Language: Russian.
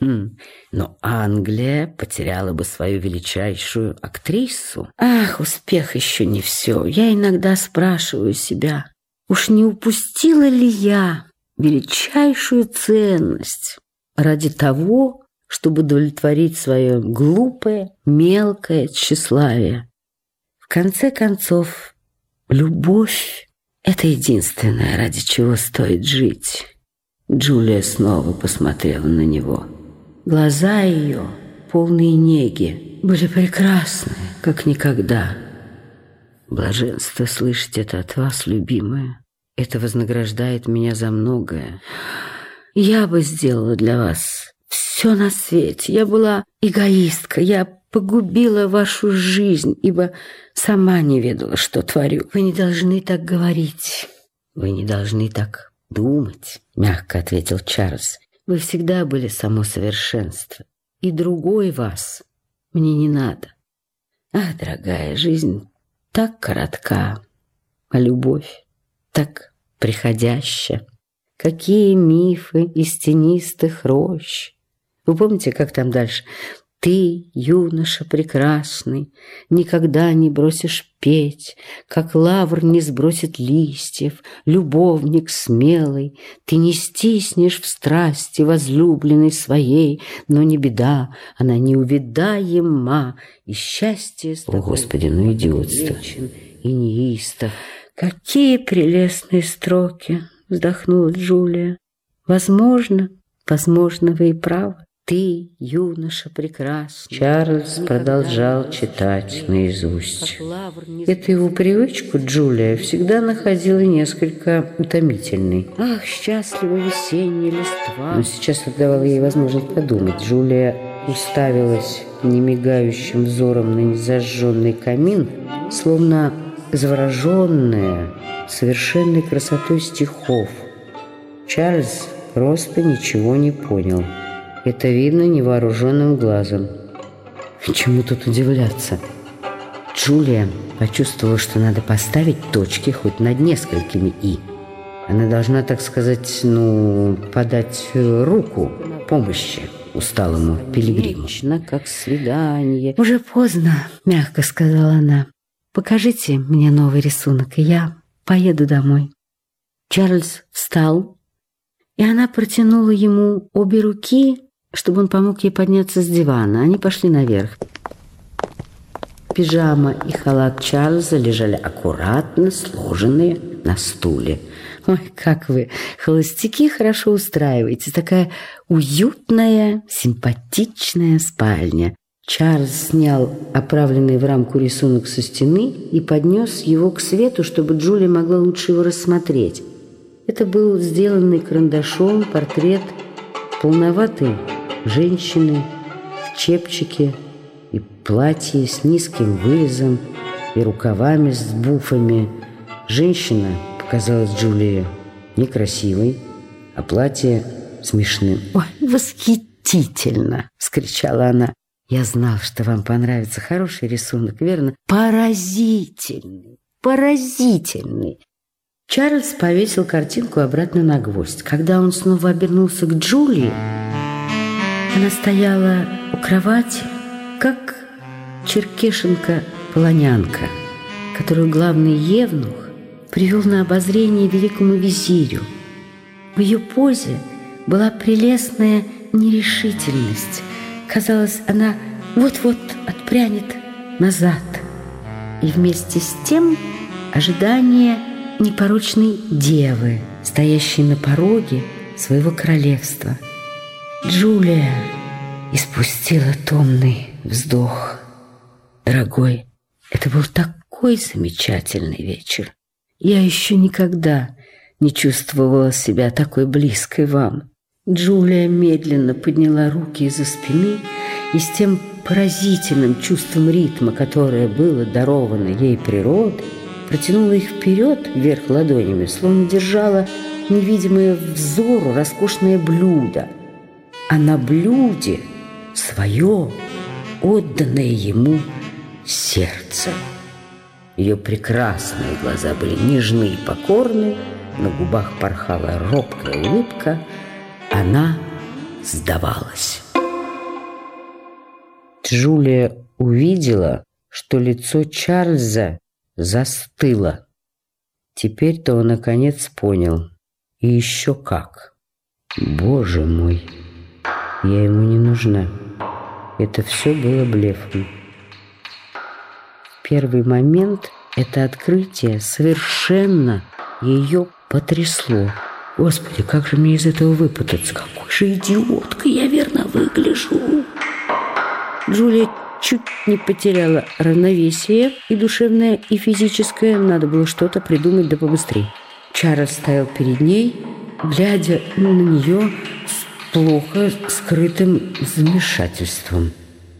Хм, но Англия потеряла бы свою величайшую актрису. Ах, успех еще не все. Я иногда спрашиваю себя, уж не упустила ли я величайшую ценность ради того, чтобы удовлетворить свое глупое, мелкое тщеславие. В конце концов, любовь — это единственное, ради чего стоит жить. Джулия снова посмотрела на него. Глаза ее, полные неги, были прекрасны, как никогда. Блаженство слышать это от вас, любимая. Это вознаграждает меня за многое. Я бы сделала для вас все на свете. Я была эгоистка, я погубила вашу жизнь, ибо сама не ведала, что творю. Вы не должны так говорить. Вы не должны так думать, мягко ответил Чарльз. Вы всегда были само совершенство, и другой вас мне не надо. Ах, дорогая, жизнь так коротка, а любовь так приходящая. Какие мифы из тенистых рощ! Вы помните, как там дальше? Ты, юноша прекрасный, никогда не бросишь петь, Как лавр не сбросит листьев, любовник смелый, Ты не стиснешь в страсти возлюбленной своей, Но не беда, она неувидаема, И счастье с тобой О, Господи, ну идиотство! И неистов. Какие прелестные строки! Вздохнула Джулия. Возможно, возможно, вы и правы ты, юноша прекрасный. Чарльз продолжал читать наизусть. Эту его привычку Джулия всегда находила несколько утомительной. Ах, счастливо весенний листва. Но сейчас это давало ей возможность подумать. Джулия уставилась немигающим взором на незажженный камин, словно завороженная совершенной красотой стихов. Чарльз просто ничего не понял. Это видно невооруженным глазом. Чему тут удивляться? Джулия почувствовала, что надо поставить точки хоть над несколькими «и». Она должна, так сказать, ну, подать руку помощи усталому пилигриму. как свидание. «Уже поздно», — мягко сказала она. «Покажите мне новый рисунок, и я поеду домой». Чарльз встал, и она протянула ему обе руки чтобы он помог ей подняться с дивана. Они пошли наверх. Пижама и халат Чарльза лежали аккуратно сложенные на стуле. Ой, как вы, холостяки, хорошо устраиваете. Такая уютная, симпатичная спальня. Чарльз снял оправленный в рамку рисунок со стены и поднес его к свету, чтобы Джулия могла лучше его рассмотреть. Это был сделанный карандашом портрет полноватый, женщины в чепчике и платье с низким вырезом и рукавами с буфами. Женщина показалась Джулии некрасивой, а платье смешным. «Ой, восхитительно!» — вскричала она. «Я знал, что вам понравится хороший рисунок, верно? Поразительный! Поразительный!» Чарльз повесил картинку обратно на гвоздь. Когда он снова обернулся к Джулии... Она стояла у кровати, как черкешенка-полонянка, которую главный евнух привел на обозрение великому визирю. В ее позе была прелестная нерешительность. Казалось, она вот-вот отпрянет назад. И вместе с тем ожидание непорочной девы, стоящей на пороге своего королевства – Джулия испустила томный вздох. Дорогой, это был такой замечательный вечер. Я еще никогда не чувствовала себя такой близкой вам. Джулия медленно подняла руки из-за спины и с тем поразительным чувством ритма, которое было даровано ей природой, протянула их вперед, вверх ладонями, словно держала невидимое взору роскошное блюдо – а на блюде свое, отданное ему сердце. Ее прекрасные глаза были нежны и покорны, на губах порхала робкая улыбка, она сдавалась. Джулия увидела, что лицо Чарльза застыло. Теперь-то он наконец понял. И еще как. Боже мой, я ему не нужна. Это все было блефом. Первый момент это открытие совершенно ее потрясло. Господи, как же мне из этого выпутаться? Какой же идиоткой я верно выгляжу. Джулия чуть не потеряла равновесие, и душевное, и физическое. Надо было что-то придумать да побыстрее. Чарльз стоял перед ней, глядя на нее с плохо скрытым замешательством.